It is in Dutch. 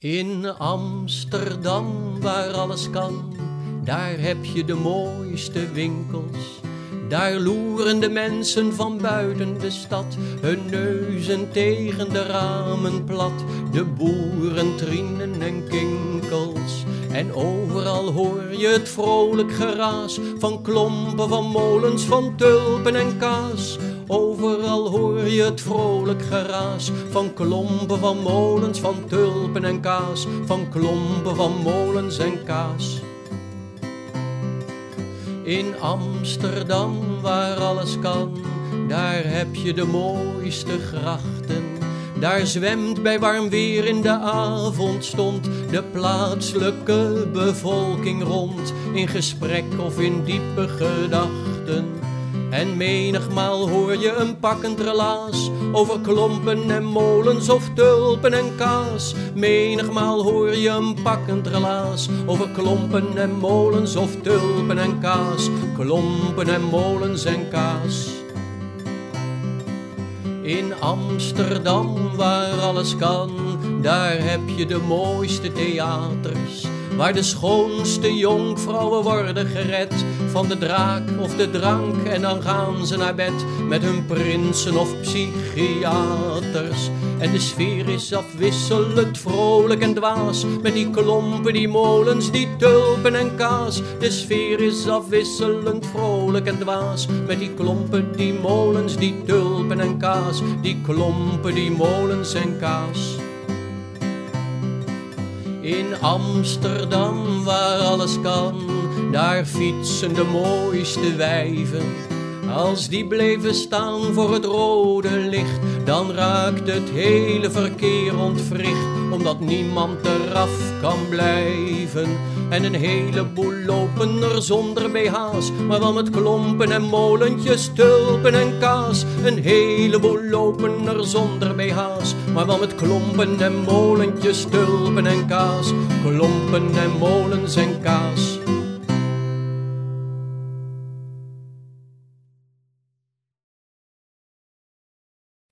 In Amsterdam, waar alles kan, daar heb je de mooiste winkels. Daar loeren de mensen van buiten de stad, hun neuzen tegen de ramen plat. De boeren trienen en kinkels. En overal hoor je het vrolijk geraas van klompen, van molens, van tulpen en kaas. Overal hoor je het vrolijk geraas van klompen van molens, van tulpen en kaas, van klompen van molens en kaas. In Amsterdam, waar alles kan, daar heb je de mooiste grachten. Daar zwemt bij warm weer in de avondstond de plaatselijke bevolking rond, in gesprek of in diepe gedachten. En menigmaal hoor je een pakkend relaas over klompen en molens of tulpen en kaas. Menigmaal hoor je een pakkend relaas over klompen en molens of tulpen en kaas. Klompen en molens en kaas. In Amsterdam, waar alles kan, daar heb je de mooiste theaters waar de schoonste jonkvrouwen worden gered van de draak of de drank en dan gaan ze naar bed met hun prinsen of psychiaters. En de sfeer is afwisselend vrolijk en dwaas met die klompen, die molens, die tulpen en kaas. De sfeer is afwisselend vrolijk en dwaas met die klompen, die molens, die tulpen en kaas. Die klompen, die molens en kaas. In Amsterdam, waar alles kan, daar fietsen de mooiste wijven. Als die bleven staan voor het rode licht, dan raakt het hele verkeer ontwricht, omdat niemand eraf kan blijven. En een heleboel lopen er zonder BH's, maar wel met klompen en molentjes, tulpen en kaas. Een heleboel lopen er zonder BH's, maar wel met klompen en molentjes, tulpen en kaas. Klompen en molens en kaas.